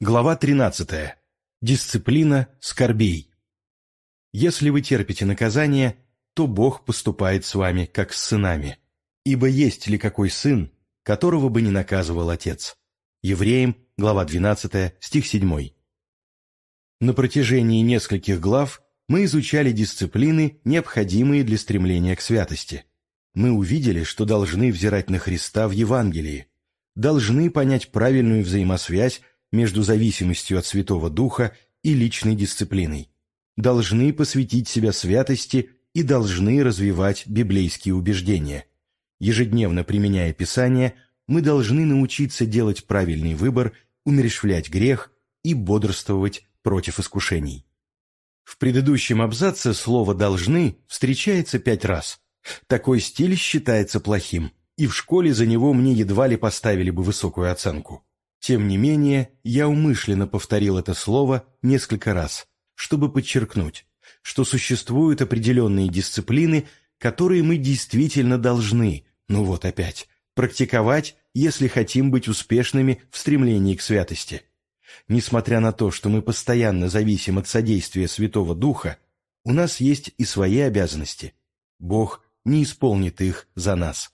Глава 13. Дисциплина скорбей. Если вы терпите наказание, то Бог поступает с вами, как с сынами. Ибо есть ли какой сын, которого бы не наказывал отец? Евреям, глава 12, стих 7. На протяжении нескольких глав мы изучали дисциплины, необходимые для стремления к святости. Мы увидели, что должны взирать на Христа в Евангелии, должны понять правильную взаимосвязь между зависимостью от Святого Духа и личной дисциплиной, должны посвятить себя святости и должны развивать библейские убеждения. Ежедневно применяя Писание, мы должны научиться делать правильный выбор, умерщвлять грех и бодрствовать против искушений. В предыдущем абзаце слово «должны» встречается пять раз. Такой стиль считается плохим, и в школе за него мне едва ли поставили бы высокую оценку. Тем не менее, я умышленно повторил это слово несколько раз, чтобы подчеркнуть, что существуют определенные дисциплины, которые мы действительно должны, ну вот опять, практиковать, если хотим быть успешными в стремлении к святости. Несмотря на то, что мы постоянно зависим от содействия Святого Духа, у нас есть и свои обязанности. Бог не исполнит их за нас.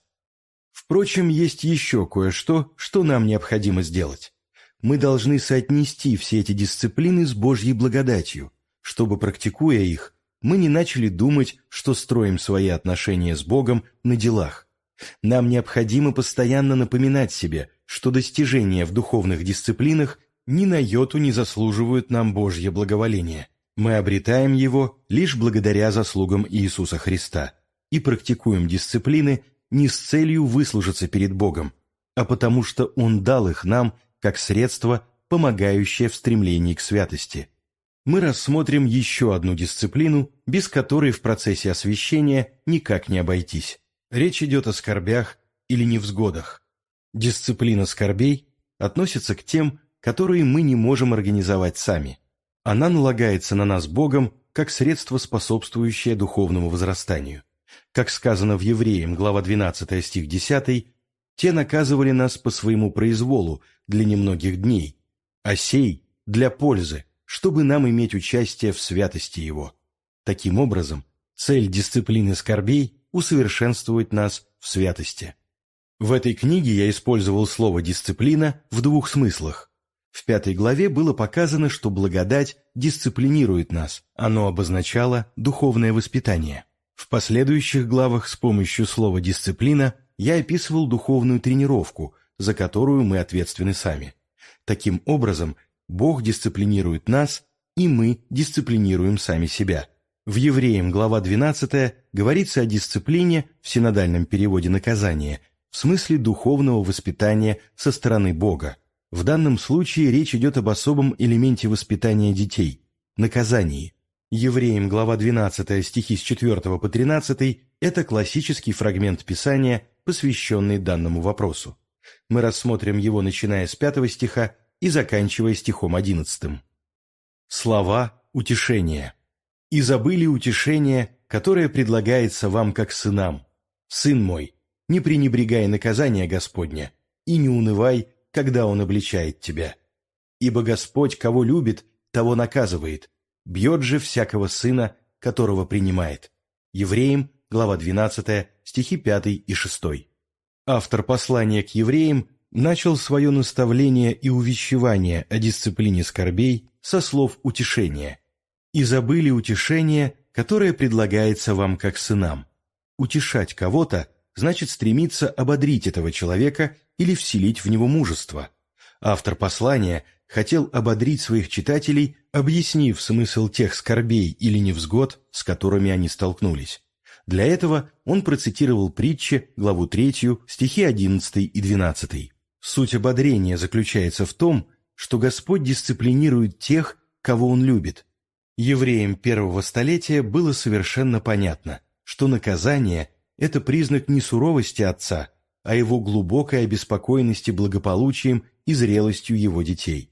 Впрочем, есть еще кое-что, что нам необходимо сделать. Мы должны соотнести все эти дисциплины с Божьей благодатью, чтобы, практикуя их, мы не начали думать, что строим свои отношения с Богом на делах. Нам необходимо постоянно напоминать себе, что достижения в духовных дисциплинах ни на йоту не заслуживают нам Божье благоволение. Мы обретаем его лишь благодаря заслугам Иисуса Христа и практикуем дисциплины не с целью выслужиться перед Богом, а потому что Он дал их нам как средство, помогающее в стремлении к святости. Мы рассмотрим еще одну дисциплину, без которой в процессе освящения никак не обойтись. Речь идет о скорбях или невзгодах. Дисциплина скорбей относится к тем, которые мы не можем организовать сами. Она налагается на нас Богом как средство, способствующее духовному возрастанию. Как сказано в Евреям, глава 12, стих 10, «Те наказывали нас по своему произволу для немногих дней, а сей – для пользы, чтобы нам иметь участие в святости Его». Таким образом, цель дисциплины скорбей – усовершенствовать нас в святости. В этой книге я использовал слово «дисциплина» в двух смыслах. В пятой главе было показано, что благодать дисциплинирует нас, оно обозначало духовное воспитание. В последующих главах с помощью слова «дисциплина» я описывал духовную тренировку, за которую мы ответственны сами. Таким образом, Бог дисциплинирует нас, и мы дисциплинируем сами себя. В Евреям глава 12 говорится о дисциплине в синодальном переводе наказания, в смысле духовного воспитания со стороны Бога. В данном случае речь идет об особом элементе воспитания детей – наказании. Евреям, глава 12, стихи с 4 по 13 – это классический фрагмент Писания, посвященный данному вопросу. Мы рассмотрим его, начиная с 5 стиха и заканчивая стихом 11. Слова утешения. «И забыли утешение, которое предлагается вам как сынам. Сын мой, не пренебрегай наказания Господня, и не унывай, когда Он обличает тебя. Ибо Господь, кого любит, того наказывает, бьет же всякого сына, которого принимает. Евреям, глава 12, стихи 5 и 6. Автор послания к евреям начал свое наставление и увещевание о дисциплине скорбей со слов утешения. «И забыли утешение, которое предлагается вам как сынам. Утешать кого-то значит стремиться ободрить этого человека или вселить в него мужество. Автор послания хотел ободрить своих читателей, объяснив смысл тех скорбей или невзгод, с которыми они столкнулись. Для этого он процитировал притчи, главу 3, стихи 11 и 12. Суть ободрения заключается в том, что Господь дисциплинирует тех, кого Он любит. Евреям первого столетия было совершенно понятно, что наказание – это признак не суровости Отца, а его глубокой обеспокоенности благополучием и зрелостью его детей.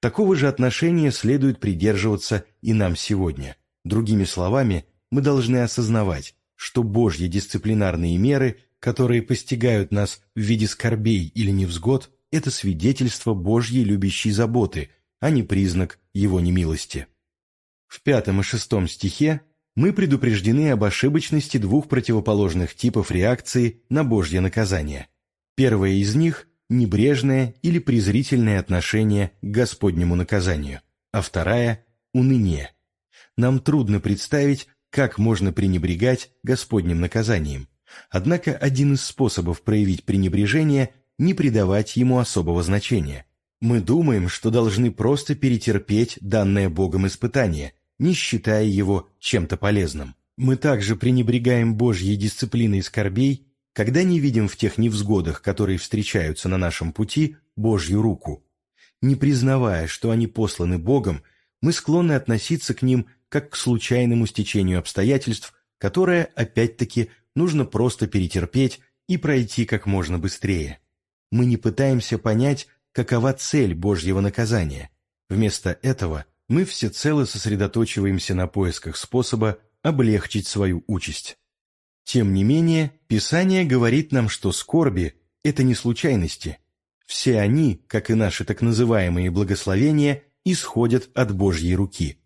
Такого же отношения следует придерживаться и нам сегодня. Другими словами, мы должны осознавать, что Божьи дисциплинарные меры, которые постигают нас в виде скорбей или невзгод, это свидетельство Божьей любящей заботы, а не признак его немилости. В пятом и шестом стихе мы предупреждены об ошибочности двух противоположных типов реакции на Божье наказание. Первое из них – небрежное или презрительное отношение к Господнему наказанию, а вторая – уныние. Нам трудно представить, как можно пренебрегать Господним наказанием. Однако один из способов проявить пренебрежение – не придавать ему особого значения. Мы думаем, что должны просто перетерпеть данное Богом испытание, не считая его чем-то полезным. Мы также пренебрегаем Божьей дисциплиной скорбей, когда не видим в тех невзгодах, которые встречаются на нашем пути, Божью руку. Не признавая, что они посланы Богом, мы склонны относиться к ним как к случайному стечению обстоятельств, которое, опять-таки, нужно просто перетерпеть и пройти как можно быстрее. Мы не пытаемся понять, какова цель Божьего наказания. Вместо этого мы всецело сосредоточиваемся на поисках способа облегчить свою участь. Тем не менее, Писание говорит нам, что скорби – это не случайности. Все они, как и наши так называемые благословения, исходят от Божьей руки.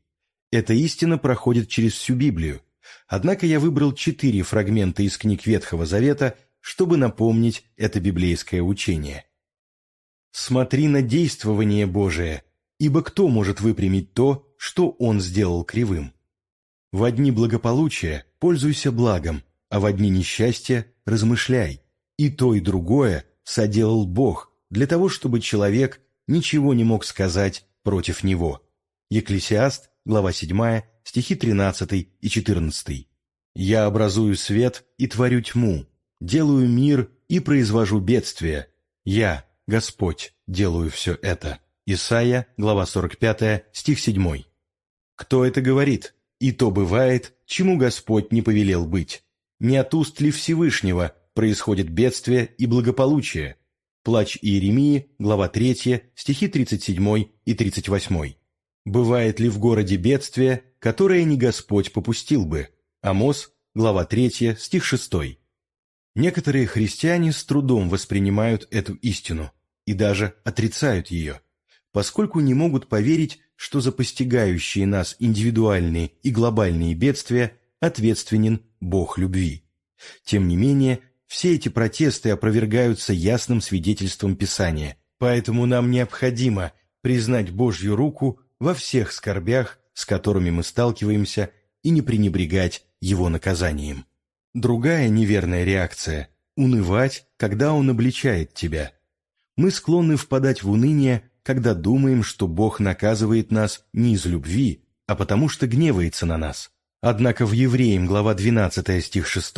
Эта истина проходит через всю Библию. Однако я выбрал четыре фрагмента из книг Ветхого Завета, чтобы напомнить это библейское учение. «Смотри на действование Божие, ибо кто может выпрямить то, что Он сделал кривым? В одни благополучия пользуйся благом, а в одни несчастья размышляй. И то, и другое соделал Бог для того, чтобы человек ничего не мог сказать против него». Екклесиаст, глава 7, стихи 13 и 14. «Я образую свет и творю тьму, делаю мир и произвожу бедствие. Я, Господь, делаю все это». Исайя, глава 45, стих 7. Кто это говорит? И то бывает, чему Господь не повелел быть. Не от уст ли Всевышнего происходит бедствие и благополучие? Плач Иеремии, глава 3, стихи 37 и 38. Бывает ли в городе бедствие, которое не Господь попустил бы? Амос, глава 3, стих 6. Некоторые христиане с трудом воспринимают эту истину и даже отрицают ее, поскольку не могут поверить, что за постигающие нас индивидуальные и глобальные бедствия ответственен Бог любви. Тем не менее, все эти протесты опровергаются ясным свидетельством Писания, поэтому нам необходимо признать Божью руку во всех скорбях, с которыми мы сталкиваемся, и не пренебрегать его наказанием. Другая неверная реакция – унывать, когда он обличает тебя. Мы склонны впадать в уныние, когда думаем, что Бог наказывает нас не из любви, а потому что гневается на нас. Однако в Евреям, глава 12, стих 6,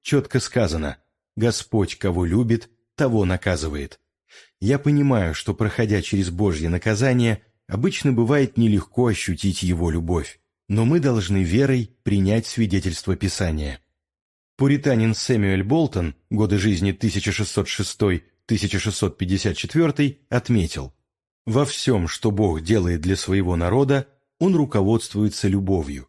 четко сказано «Господь, кого любит, того наказывает». Я понимаю, что, проходя через Божье наказание, обычно бывает нелегко ощутить Его любовь, но мы должны верой принять свидетельство Писания. Пуританин Сэмюэль Болтон, годы жизни 1606-1654, отметил, «Во всем, что Бог делает для своего народа, Он руководствуется любовью.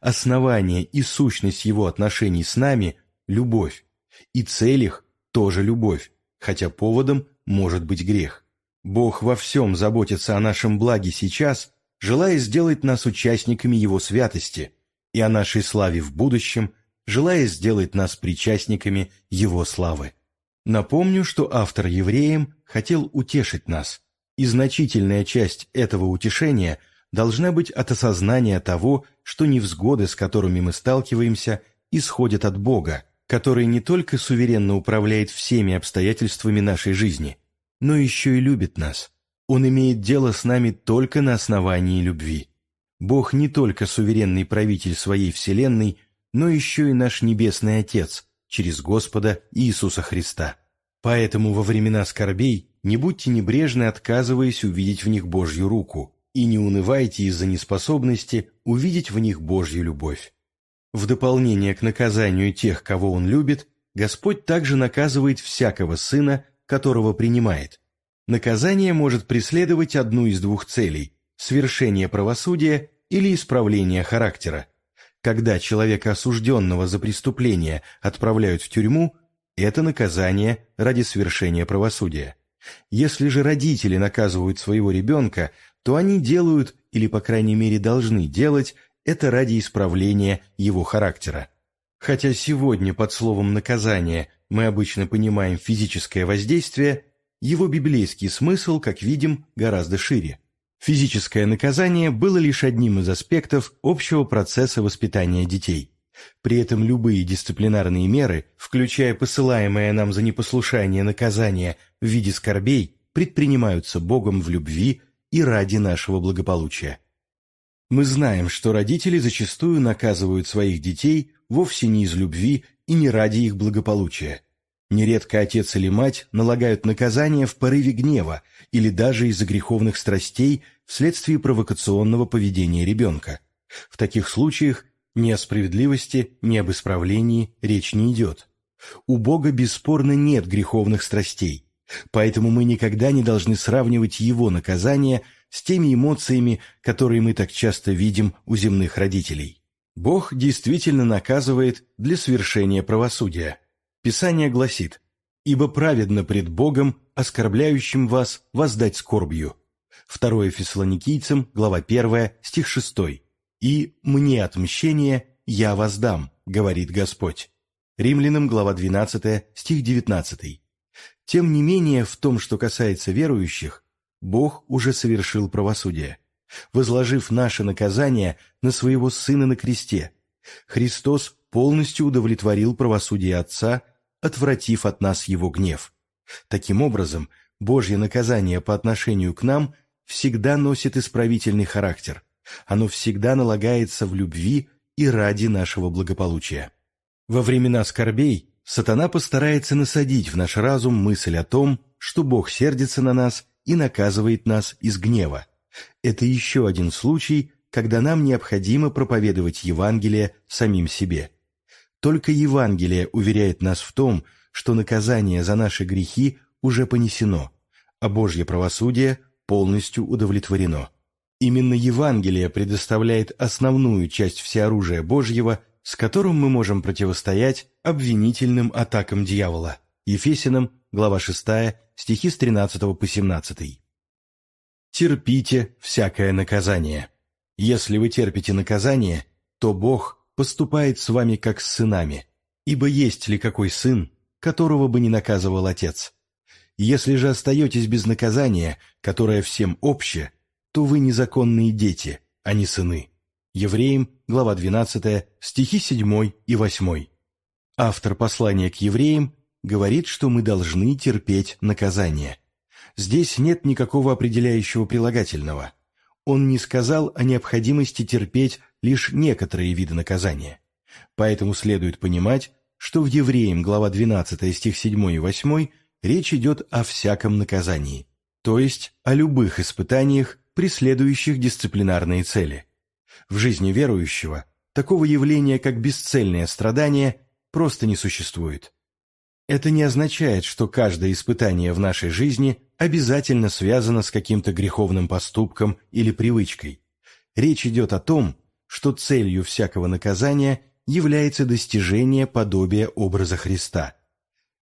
Основание и сущность Его отношений с нами – любовь, и цель их – тоже любовь, хотя поводом может быть грех. Бог во всем заботится о нашем благе сейчас, желая сделать нас участниками Его святости и о нашей славе в будущем – желая сделать нас причастниками Его славы. Напомню, что автор евреям хотел утешить нас, и значительная часть этого утешения должна быть от осознания того, что невзгоды, с которыми мы сталкиваемся, исходят от Бога, который не только суверенно управляет всеми обстоятельствами нашей жизни, но еще и любит нас. Он имеет дело с нами только на основании любви. Бог не только суверенный правитель своей вселенной, но еще и наш Небесный Отец через Господа Иисуса Христа. Поэтому во времена скорбей не будьте небрежны, отказываясь увидеть в них Божью руку, и не унывайте из-за неспособности увидеть в них Божью любовь. В дополнение к наказанию тех, кого Он любит, Господь также наказывает всякого сына, которого принимает. Наказание может преследовать одну из двух целей – свершение правосудия или исправление характера. Когда человека, осужденного за преступление, отправляют в тюрьму, это наказание ради свершения правосудия. Если же родители наказывают своего ребенка, то они делают, или по крайней мере должны делать, это ради исправления его характера. Хотя сегодня под словом «наказание» мы обычно понимаем физическое воздействие, его библейский смысл, как видим, гораздо шире. Физическое наказание было лишь одним из аспектов общего процесса воспитания детей. При этом любые дисциплинарные меры, включая посылаемое нам за непослушание наказание в виде скорбей, предпринимаются Богом в любви и ради нашего благополучия. Мы знаем, что родители зачастую наказывают своих детей вовсе не из любви и не ради их благополучия. Нередко отец или мать налагают наказание в порыве гнева или даже из-за греховных страстей вследствие провокационного поведения ребенка. В таких случаях ни о справедливости, ни об исправлении речь не идет. У Бога бесспорно нет греховных страстей, поэтому мы никогда не должны сравнивать Его наказание с теми эмоциями, которые мы так часто видим у земных родителей. Бог действительно наказывает для свершения правосудия – Писание гласит «Ибо праведно пред Богом, оскорбляющим вас, воздать скорбью». Второе Фессалоникийцам, глава 1, стих 6. «И мне отмщение я воздам», говорит Господь. Римлянам, глава 12, стих 19. Тем не менее, в том, что касается верующих, Бог уже совершил правосудие, возложив наше наказание на своего Сына на кресте. Христос полностью удовлетворил правосудие Отца – отвратив от нас его гнев. Таким образом, Божье наказание по отношению к нам всегда носит исправительный характер. Оно всегда налагается в любви и ради нашего благополучия. Во времена скорбей сатана постарается насадить в наш разум мысль о том, что Бог сердится на нас и наказывает нас из гнева. Это еще один случай, когда нам необходимо проповедовать Евангелие самим себе – только Евангелие уверяет нас в том, что наказание за наши грехи уже понесено, а Божье правосудие полностью удовлетворено. Именно Евангелие предоставляет основную часть всеоружия Божьего, с которым мы можем противостоять обвинительным атакам дьявола. Ефесянам, глава 6, стихи с 13 по 17. «Терпите всякое наказание. Если вы терпите наказание, то Бог поступает с вами как с сынами, ибо есть ли какой сын, которого бы не наказывал отец? Если же остаетесь без наказания, которое всем обще, то вы незаконные дети, а не сыны. Евреям, глава 12, стихи 7 и 8. Автор послания к евреям говорит, что мы должны терпеть наказание. Здесь нет никакого определяющего прилагательного. Он не сказал о необходимости терпеть лишь некоторые виды наказания. Поэтому следует понимать, что в Евреям, глава 12, стих 7 и 8, речь идет о всяком наказании, то есть о любых испытаниях, преследующих дисциплинарные цели. В жизни верующего такого явления, как бесцельное страдание, просто не существует. Это не означает, что каждое испытание в нашей жизни обязательно связано с каким-то греховным поступком или привычкой. Речь идет о том, что целью всякого наказания является достижение подобия образа Христа.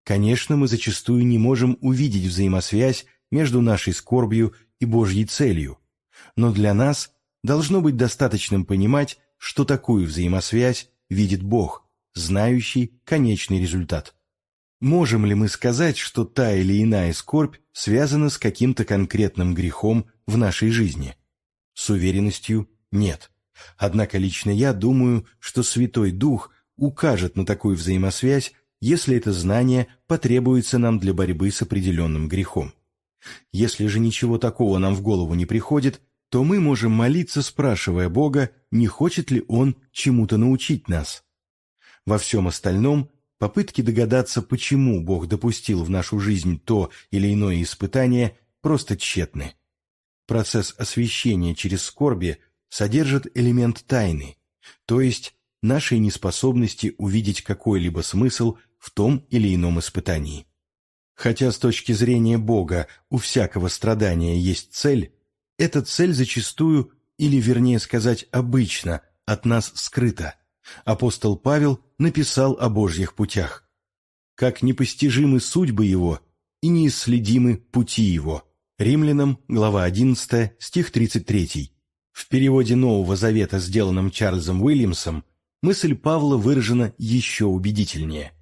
Конечно, мы зачастую не можем увидеть взаимосвязь между нашей скорбью и Божьей целью, но для нас должно быть достаточным понимать, что такую взаимосвязь видит Бог, знающий конечный результат. Можем ли мы сказать, что та или иная скорбь связана с каким-то конкретным грехом в нашей жизни? С уверенностью нет. Однако лично я думаю, что Святой Дух укажет на такую взаимосвязь, если это знание потребуется нам для борьбы с определенным грехом. Если же ничего такого нам в голову не приходит, то мы можем молиться, спрашивая Бога, не хочет ли Он чему-то научить нас. Во всем остальном попытки догадаться, почему Бог допустил в нашу жизнь то или иное испытание, просто тщетны. Процесс освящения через скорби содержит элемент тайны, то есть нашей неспособности увидеть какой-либо смысл в том или ином испытании. Хотя с точки зрения Бога у всякого страдания есть цель, эта цель зачастую, или вернее сказать обычно, от нас скрыта. Апостол Павел написал о Божьих путях. «Как непостижимы судьбы Его и неисследимы пути Его». Римлянам, глава 11, стих 33. В переводе Нового Завета, сделанном Чарльзом Уильямсом, мысль Павла выражена еще убедительнее.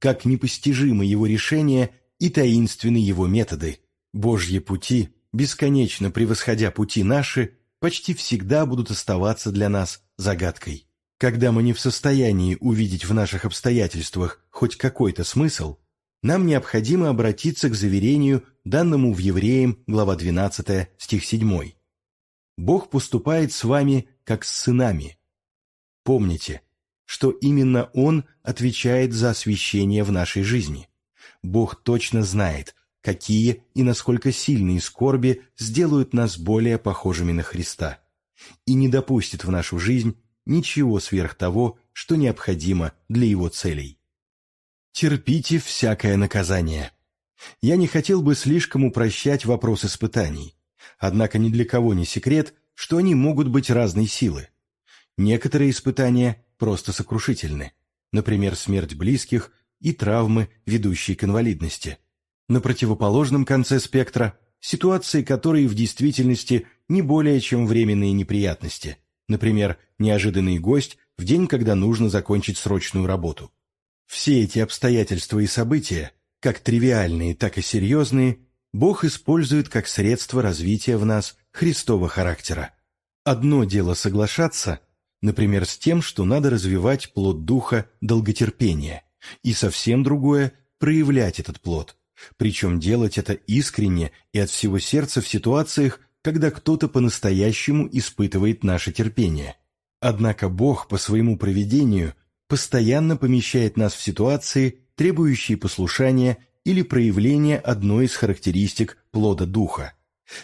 Как непостижимы его решения и таинственны его методы. Божьи пути, бесконечно превосходя пути наши, почти всегда будут оставаться для нас загадкой. Когда мы не в состоянии увидеть в наших обстоятельствах хоть какой-то смысл, нам необходимо обратиться к заверению, данному в Евреям, глава 12, стих 7. «Бог поступает с вами, как с сынами». Помните, что именно Он отвечает за освящение в нашей жизни. Бог точно знает, какие и насколько сильные скорби сделают нас более похожими на Христа, и не допустит в нашу жизнь ничего сверх того, что необходимо для Его целей. Терпите всякое наказание. Я не хотел бы слишком упрощать вопрос испытаний. Однако ни для кого не секрет, что они могут быть разной силы. Некоторые испытания просто сокрушительны. Например, смерть близких и травмы, ведущие к инвалидности. На противоположном конце спектра – ситуации, которые в действительности не более чем временные неприятности. Например, неожиданный гость в день, когда нужно закончить срочную работу. Все эти обстоятельства и события, как тривиальные, так и серьезные, Бог использует как средство развития в нас Христова характера. Одно дело соглашаться, например, с тем, что надо развивать плод духа долготерпения, и совсем другое – проявлять этот плод, причем делать это искренне и от всего сердца в ситуациях, когда кто-то по-настоящему испытывает наше терпение. Однако Бог по своему проведению постоянно помещает нас в ситуации, требующие послушания или проявления одной из характеристик плода духа.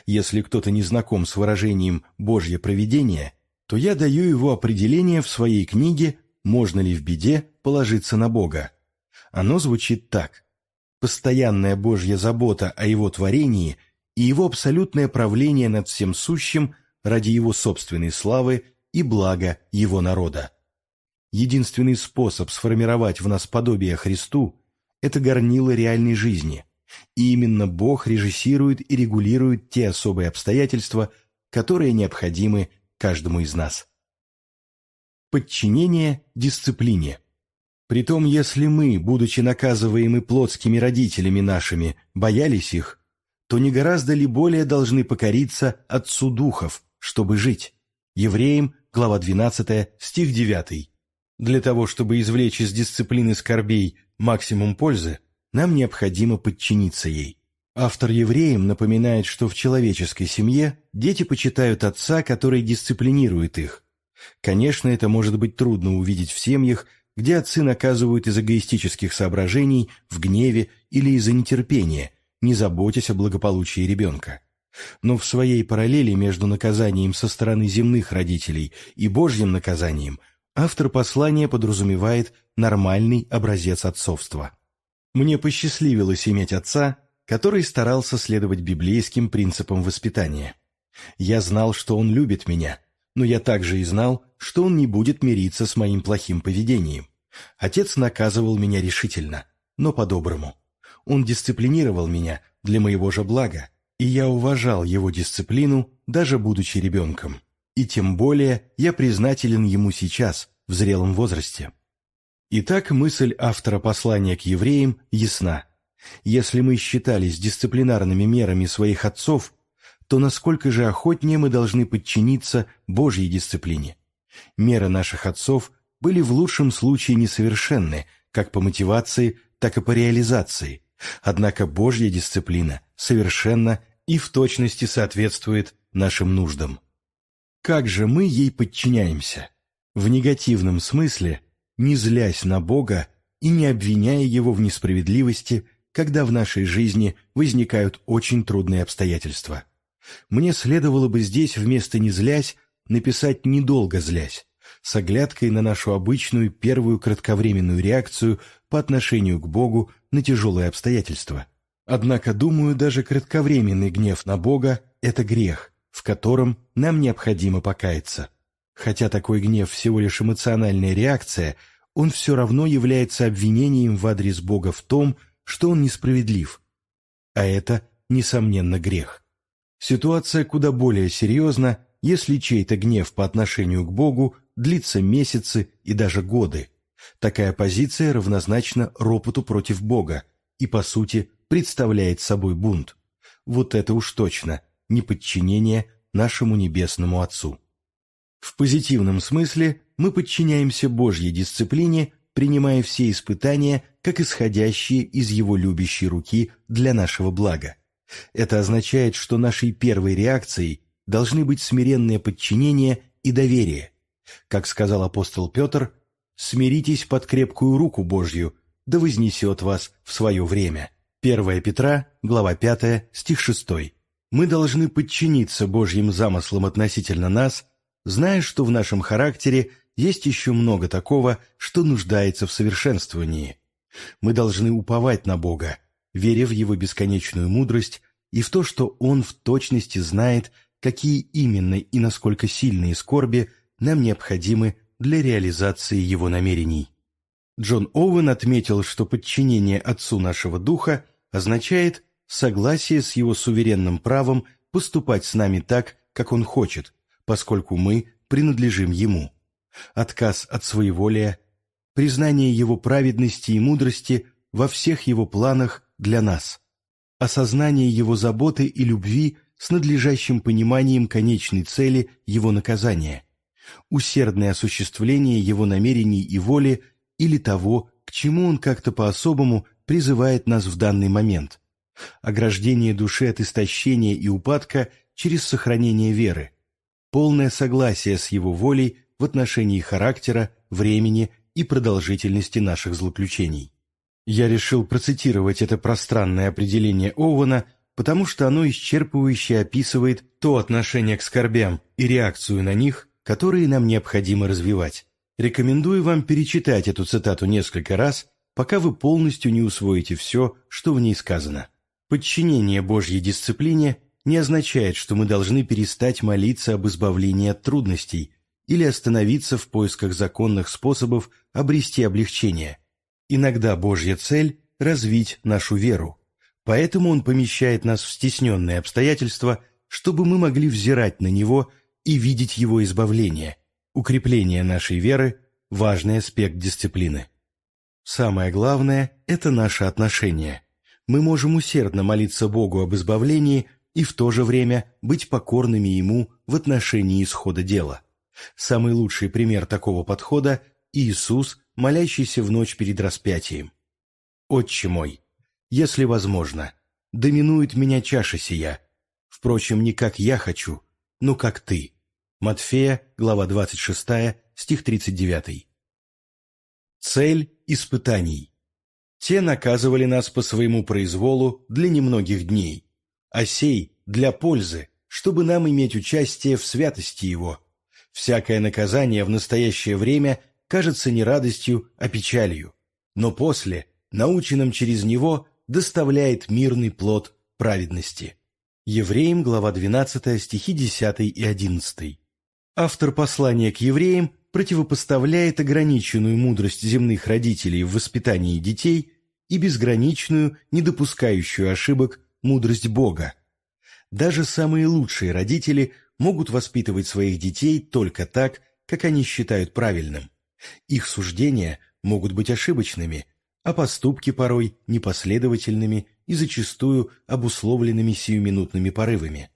Если кто-то не знаком с выражением «Божье провидение», то я даю его определение в своей книге «Можно ли в беде положиться на Бога?». Оно звучит так. Постоянная Божья забота о его творении и его абсолютное правление над всем сущим ради его собственной славы и блага его народа. Единственный способ сформировать в нас подобие Христу – это горнило реальной жизни. И именно Бог режиссирует и регулирует те особые обстоятельства, которые необходимы каждому из нас. Подчинение дисциплине. Притом, если мы, будучи наказываемы плотскими родителями нашими, боялись их, то не гораздо ли более должны покориться Отцу Духов, чтобы жить? Евреям, глава 12, стих 9. Для того, чтобы извлечь из дисциплины скорбей максимум пользы, нам необходимо подчиниться ей. Автор евреям напоминает, что в человеческой семье дети почитают отца, который дисциплинирует их. Конечно, это может быть трудно увидеть в семьях, где отцы наказывают из эгоистических соображений, в гневе или из-за нетерпения, не заботясь о благополучии ребенка. Но в своей параллели между наказанием со стороны земных родителей и Божьим наказанием – Автор послания подразумевает нормальный образец отцовства. Мне посчастливилось иметь отца, который старался следовать библейским принципам воспитания. Я знал, что он любит меня, но я также и знал, что он не будет мириться с моим плохим поведением. Отец наказывал меня решительно, но по-доброму. Он дисциплинировал меня для моего же блага, и я уважал его дисциплину, даже будучи ребенком. И тем более я признателен ему сейчас, в зрелом возрасте. Итак, мысль автора послания к евреям ясна. Если мы считались дисциплинарными мерами своих отцов, то насколько же охотнее мы должны подчиниться Божьей дисциплине. Меры наших отцов были в лучшем случае несовершенны, как по мотивации, так и по реализации, однако Божья дисциплина совершенна и в точности соответствует нашим нуждам. Как же мы ей подчиняемся? В негативном смысле, не злясь на Бога и не обвиняя Его в несправедливости, когда в нашей жизни возникают очень трудные обстоятельства. Мне следовало бы здесь вместо «не злясь» написать «недолго злясь», с оглядкой на нашу обычную первую кратковременную реакцию по отношению к Богу на тяжелые обстоятельства. Однако, думаю, даже кратковременный гнев на Бога – это грех, в котором нам необходимо покаяться. Хотя такой гнев всего лишь эмоциональная реакция, он все равно является обвинением в адрес Бога в том, что он несправедлив. А это несомненно, грех. Ситуация куда более серьезна, если чей-то гнев по отношению к Богу длится месяцы и даже годы. Такая позиция равнозначна ропоту против Бога и, по сути, представляет собой бунт. Вот это уж точно неподчинение нашему Небесному Отцу. В позитивном смысле мы подчиняемся Божьей дисциплине, принимая все испытания как исходящие из Его любящей руки для нашего блага. Это означает, что нашей первой реакцией должны быть смиренное подчинение и доверие. Как сказал апостол Петр, «Смиритесь под крепкую руку Божью, да вознесет вас в свое время». 1 Петра, глава 5, стих 6. Мы должны подчиниться Божьим замыслам относительно нас, зная, что в нашем характере есть еще много такого, что нуждается в совершенствовании. Мы должны уповать на Бога, веря в Его бесконечную мудрость и в то, что Он в точности знает, какие именно и насколько сильные скорби нам необходимы для реализации Его намерений. Джон Оуэн отметил, что подчинение Отцу нашего Духа означает согласие с Его суверенным правом поступать с нами так, как Он хочет, поскольку мы принадлежим Ему. Отказ от своеволия, признание Его праведности и мудрости во всех Его планах для нас, осознание Его заботы и любви с надлежащим пониманием конечной цели Его наказания, усердное осуществление Его намерений и воли или того, к чему Он как-то по-особому призывает нас в данный момент, ограждение души от истощения и упадка через сохранение веры, полное согласие с Его волей в отношении характера, времени и продолжительности наших злоключений. Я решил процитировать это пространное определение Оуэна, потому что оно исчерпывающе описывает то отношение к скорбям и реакцию на них, которые нам необходимо развивать. Рекомендую вам перечитать эту цитату несколько раз, пока вы полностью не усвоите все, что в ней сказано. Подчинение Божьей дисциплине не означает, что мы должны перестать молиться об избавлении от трудностей или остановиться в поисках законных способов обрести облегчение. Иногда Божья цель – развить нашу веру, Поэтому он помещает нас в стесненные обстоятельства, чтобы мы могли взирать на него и видеть его избавление. Укрепление нашей веры – важный аспект дисциплины. Самое главное – это наше отношение. Мы можем усердно молиться Богу об избавлении и в то же время быть покорными Ему в отношении исхода дела. Самый лучший пример такого подхода – Иисус, молящийся в ночь перед распятием. «Отче мой, если возможно, доминует меня чаша сия. Впрочем, не как я хочу, но как ты. Матфея, глава 26, стих 39. Цель испытаний. Те наказывали нас по своему произволу для немногих дней, а сей – для пользы, чтобы нам иметь участие в святости Его. Всякое наказание в настоящее время кажется не радостью, а печалью, но после, наученным через него, доставляет мирный плод праведности. Евреям, глава 12, стихи 10 и 11. Автор послания к евреям противопоставляет ограниченную мудрость земных родителей в воспитании детей и безграничную, не допускающую ошибок, мудрость Бога. Даже самые лучшие родители могут воспитывать своих детей только так, как они считают правильным. Их суждения могут быть ошибочными, а поступки порой непоследовательными и зачастую обусловленными сиюминутными порывами.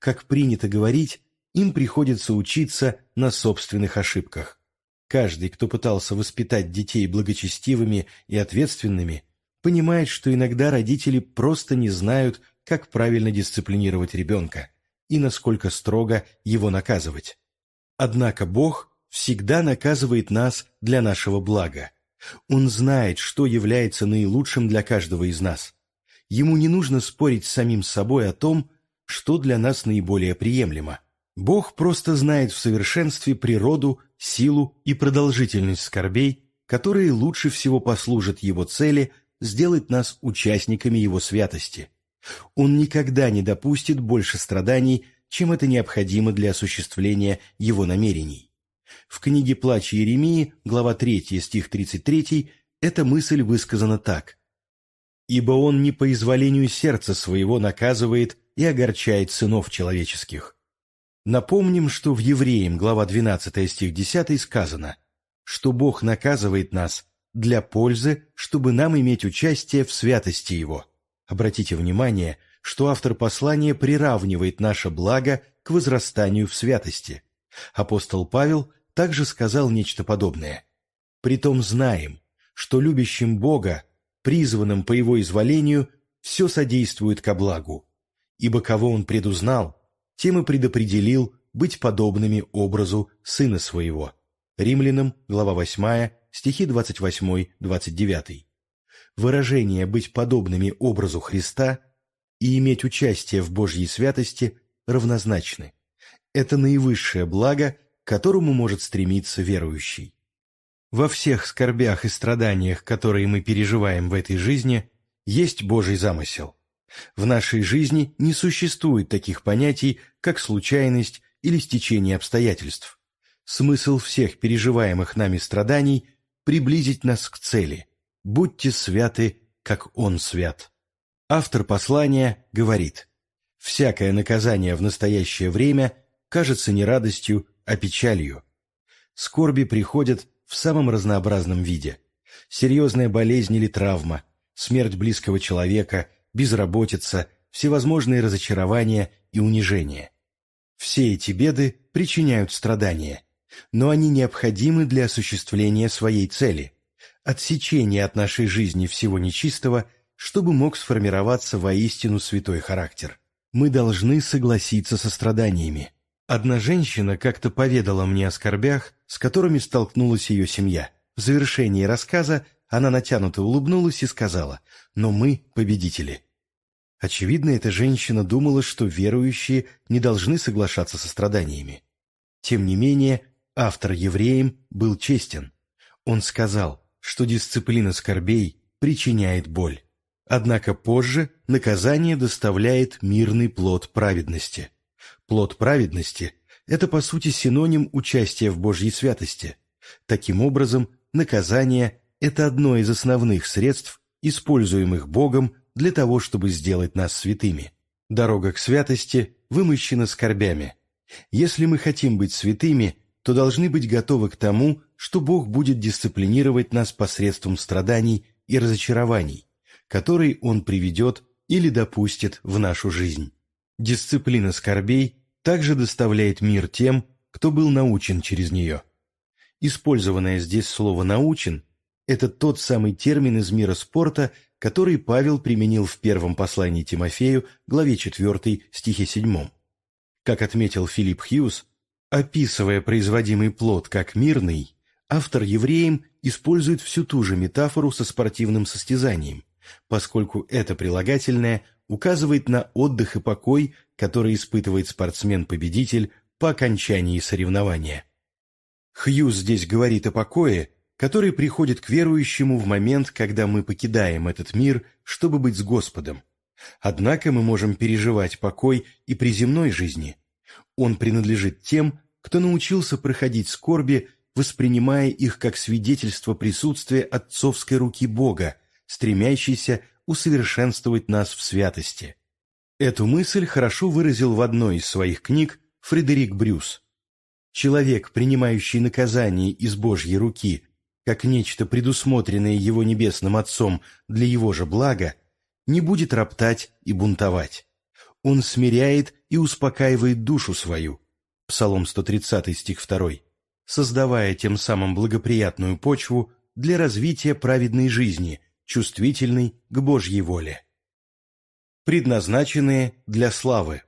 Как принято говорить, им приходится учиться на собственных ошибках. Каждый, кто пытался воспитать детей благочестивыми и ответственными, понимает, что иногда родители просто не знают, как правильно дисциплинировать ребенка и насколько строго его наказывать. Однако Бог всегда наказывает нас для нашего блага. Он знает, что является наилучшим для каждого из нас. Ему не нужно спорить с самим собой о том, что для нас наиболее приемлемо. Бог просто знает в совершенстве природу, силу и продолжительность скорбей, которые лучше всего послужат Его цели сделать нас участниками Его святости. Он никогда не допустит больше страданий, чем это необходимо для осуществления Его намерений. В книге «Плач Еремии», глава 3, стих 33, эта мысль высказана так. ибо Он не по изволению сердца своего наказывает и огорчает сынов человеческих. Напомним, что в Евреям, глава 12, стих 10 сказано, что Бог наказывает нас для пользы, чтобы нам иметь участие в святости Его. Обратите внимание, что автор послания приравнивает наше благо к возрастанию в святости. Апостол Павел также сказал нечто подобное. «Притом знаем, что любящим Бога, призванным по Его изволению, все содействует ко благу, ибо кого Он предузнал, тем и предопределил быть подобными образу Сына Своего». Римлянам, глава 8, стихи 28-29. Выражение «быть подобными образу Христа» и иметь участие в Божьей святости равнозначны. Это наивысшее благо, к которому может стремиться верующий. Во всех скорбях и страданиях, которые мы переживаем в этой жизни, есть Божий замысел. В нашей жизни не существует таких понятий, как случайность или стечение обстоятельств. Смысл всех переживаемых нами страданий – приблизить нас к цели. Будьте святы, как Он свят. Автор послания говорит, «Всякое наказание в настоящее время кажется не радостью, а печалью. Скорби приходят в самом разнообразном виде. Серьезная болезнь или травма, смерть близкого человека, безработица, всевозможные разочарования и унижения. Все эти беды причиняют страдания, но они необходимы для осуществления своей цели – отсечения от нашей жизни всего нечистого, чтобы мог сформироваться воистину святой характер. Мы должны согласиться со страданиями. Одна женщина как-то поведала мне о скорбях, с которыми столкнулась ее семья. В завершении рассказа она натянуто улыбнулась и сказала «Но мы победители». Очевидно, эта женщина думала, что верующие не должны соглашаться со страданиями. Тем не менее, Автор евреям был честен. Он сказал, что дисциплина скорбей причиняет боль. Однако позже наказание доставляет мирный плод праведности. Плод праведности – это, по сути, синоним участия в Божьей святости. Таким образом, наказание – это одно из основных средств, используемых Богом для того, чтобы сделать нас святыми. Дорога к святости вымощена скорбями. Если мы хотим быть святыми, то должны быть готовы к тому, что Бог будет дисциплинировать нас посредством страданий и разочарований, которые Он приведет или допустит в нашу жизнь. Дисциплина скорбей также доставляет мир тем, кто был научен через нее. Использованное здесь слово «научен» – это тот самый термин из мира спорта, который Павел применил в первом послании Тимофею, главе 4, стихе 7. Как отметил Филипп Хьюз, Описывая производимый плод как мирный, автор евреям использует всю ту же метафору со спортивным состязанием, поскольку это прилагательное указывает на отдых и покой, который испытывает спортсмен-победитель по окончании соревнования. Хьюз здесь говорит о покое, который приходит к верующему в момент, когда мы покидаем этот мир, чтобы быть с Господом. Однако мы можем переживать покой и при земной жизни. Он принадлежит тем, кто научился проходить скорби, воспринимая их как свидетельство присутствия отцовской руки Бога, стремящейся усовершенствовать нас в святости. Эту мысль хорошо выразил в одной из своих книг Фредерик Брюс. Человек, принимающий наказание из Божьей руки, как нечто предусмотренное его небесным Отцом для его же блага, не будет роптать и бунтовать. Он смиряет и успокаивает душу свою, Псалом 130, стих 2, создавая тем самым благоприятную почву для развития праведной жизни, чувствительной к Божьей воле. Предназначенные для славы.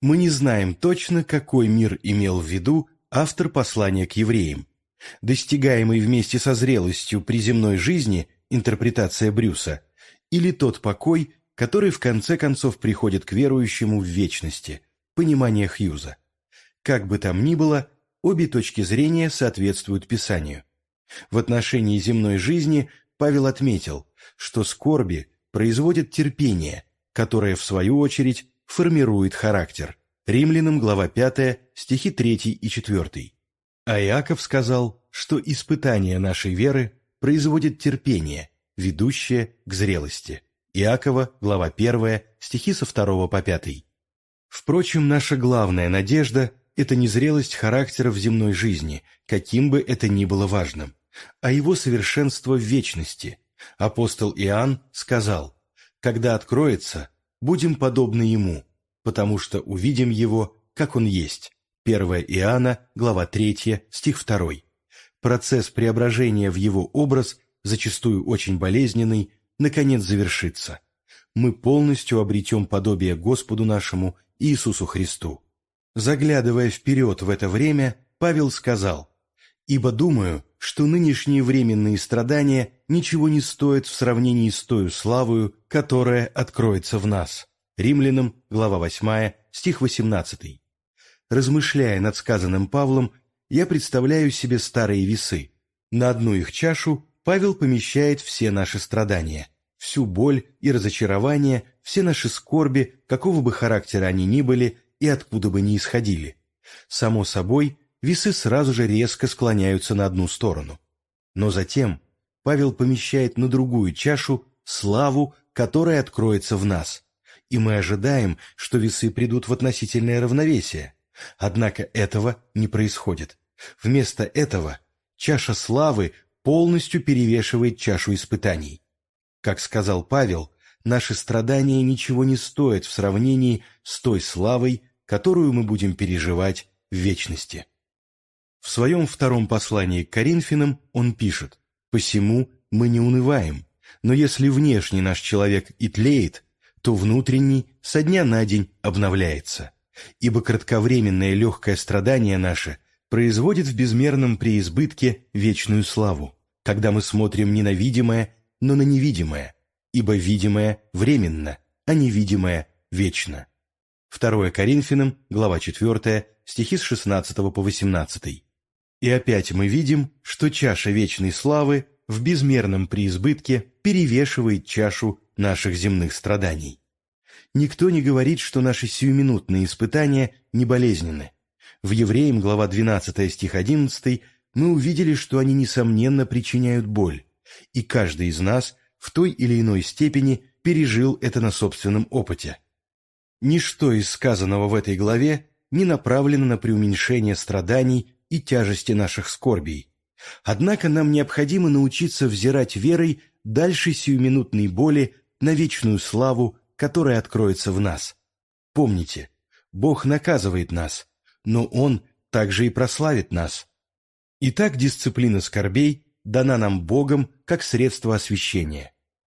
Мы не знаем точно, какой мир имел в виду автор послания к евреям. Достигаемый вместе со зрелостью при земной жизни, интерпретация Брюса, или тот покой, который в конце концов приходит к верующему в вечности, понимание Хьюза. Как бы там ни было, обе точки зрения соответствуют Писанию. В отношении земной жизни Павел отметил, что скорби производят терпение, которое, в свою очередь, формирует характер. Римлянам, глава 5, стихи 3 и 4. А Иаков сказал, что испытание нашей веры производит терпение, ведущее к зрелости. Иакова, глава 1, стихи со 2 по 5. Впрочем, наша главная надежда – это не зрелость характера в земной жизни, каким бы это ни было важным, а его совершенство в вечности. Апостол Иоанн сказал, «Когда откроется, будем подобны ему, потому что увидим его, как он есть». 1 Иоанна, глава 3, стих 2. Процесс преображения в его образ, зачастую очень болезненный, наконец завершится. Мы полностью обретем подобие Господу нашему Иисусу Христу. Заглядывая вперед в это время, Павел сказал, «Ибо думаю, что нынешние временные страдания ничего не стоят в сравнении с той славою, которая откроется в нас». Римлянам, глава 8, стих 18. Размышляя над сказанным Павлом, я представляю себе старые весы. На одну их чашу Павел помещает все наши страдания, всю боль и разочарование, все наши скорби, какого бы характера они ни были и откуда бы ни исходили. Само собой, весы сразу же резко склоняются на одну сторону. Но затем Павел помещает на другую чашу славу, которая откроется в нас. И мы ожидаем, что весы придут в относительное равновесие. Однако этого не происходит. Вместо этого чаша славы полностью перевешивает чашу испытаний. Как сказал Павел, наши страдания ничего не стоят в сравнении с той славой, которую мы будем переживать в вечности. В своем втором послании к Коринфянам он пишет «Посему мы не унываем, но если внешний наш человек и тлеет, то внутренний со дня на день обновляется ибо кратковременное легкое страдание наше производит в безмерном преизбытке вечную славу, когда мы смотрим не на видимое, но на невидимое, ибо видимое временно, а невидимое вечно. 2 Коринфянам, глава 4, стихи с 16 по 18. И опять мы видим, что чаша вечной славы в безмерном преизбытке перевешивает чашу наших земных страданий. Никто не говорит, что наши сиюминутные испытания не болезненны. В Евреям, глава 12, стих 11, мы увидели, что они, несомненно, причиняют боль, и каждый из нас в той или иной степени пережил это на собственном опыте. Ничто из сказанного в этой главе не направлено на преуменьшение страданий и тяжести наших скорбей. Однако нам необходимо научиться взирать верой дальше сиюминутной боли на вечную славу которая откроется в нас. Помните, Бог наказывает нас, но Он также и прославит нас. Итак, дисциплина скорбей дана нам Богом как средство освящения.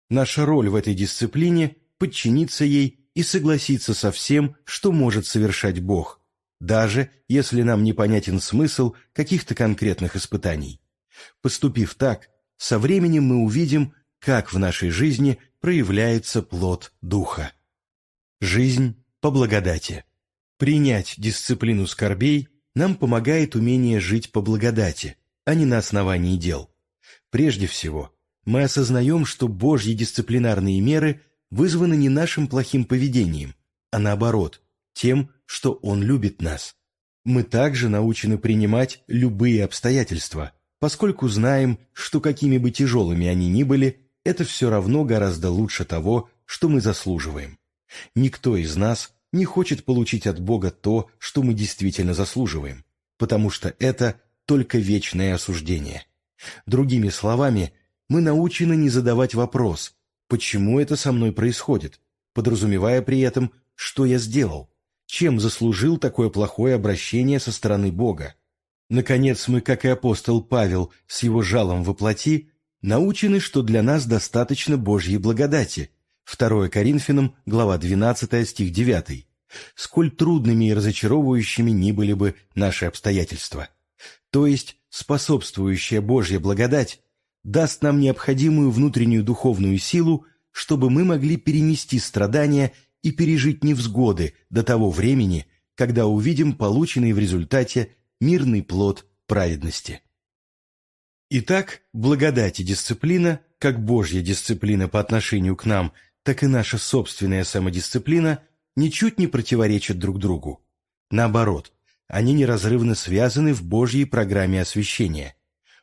Наша роль в этой дисциплине – подчиниться ей и согласиться со всем, что может совершать Бог, даже если нам непонятен смысл каких-то конкретных испытаний. Поступив так, со временем мы увидим, как в нашей жизни проявляется плод Духа. Жизнь по благодати. Принять дисциплину скорбей нам помогает умение жить по благодати, а не на основании дел. Прежде всего, мы осознаем, что Божьи дисциплинарные меры вызваны не нашим плохим поведением, а наоборот, тем, что Он любит нас. Мы также научены принимать любые обстоятельства, поскольку знаем, что какими бы тяжелыми они ни были, это все равно гораздо лучше того, что мы заслуживаем. Никто из нас не хочет получить от Бога то, что мы действительно заслуживаем, потому что это только вечное осуждение. Другими словами, мы научены не задавать вопрос, почему это со мной происходит, подразумевая при этом, что я сделал, чем заслужил такое плохое обращение со стороны Бога. Наконец, мы, как и апостол Павел с его жалом воплоти, научены, что для нас достаточно Божьей благодати. 2 Коринфянам, глава 12, стих 9. Сколь трудными и разочаровывающими ни были бы наши обстоятельства. То есть способствующая Божья благодать даст нам необходимую внутреннюю духовную силу, чтобы мы могли перенести страдания и пережить невзгоды до того времени, когда увидим полученный в результате мирный плод праведности. Итак, благодать и дисциплина, как Божья дисциплина по отношению к нам, так и наша собственная самодисциплина, ничуть не противоречат друг другу. Наоборот, они неразрывно связаны в Божьей программе освящения.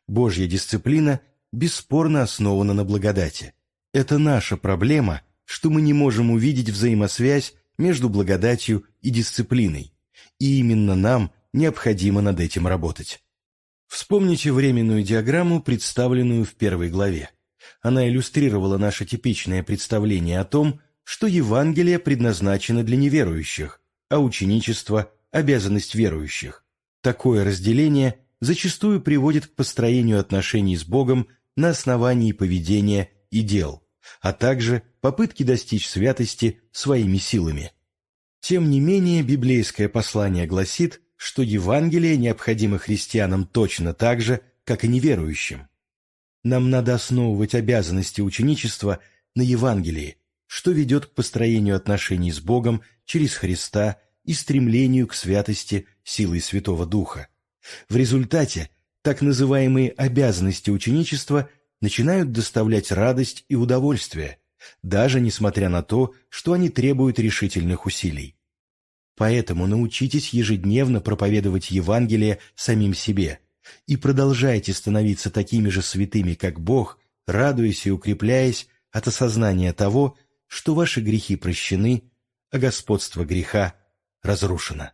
Божья дисциплина бесспорно основана на благодати. Это наша проблема что мы не можем увидеть взаимосвязь между благодатью и дисциплиной, и именно нам необходимо над этим работать. Вспомните временную диаграмму, представленную в первой главе. Она иллюстрировала наше типичное представление о том, что Евангелие предназначено для неверующих, а ученичество – обязанность верующих. Такое разделение зачастую приводит к построению отношений с Богом на основании поведения и дел, а также попытки достичь святости своими силами. Тем не менее, библейское послание гласит, что Евангелие необходимо христианам точно так же, как и неверующим. Нам надо основывать обязанности ученичества на Евангелии, что ведет к построению отношений с Богом через Христа и стремлению к святости силой Святого Духа. В результате так называемые обязанности ученичества начинают доставлять радость и удовольствие, даже несмотря на то, что они требуют решительных усилий. Поэтому научитесь ежедневно проповедовать Евангелие самим себе и продолжайте становиться такими же святыми, как Бог, радуясь и укрепляясь от осознания того, что ваши грехи прощены, а господство греха разрушено.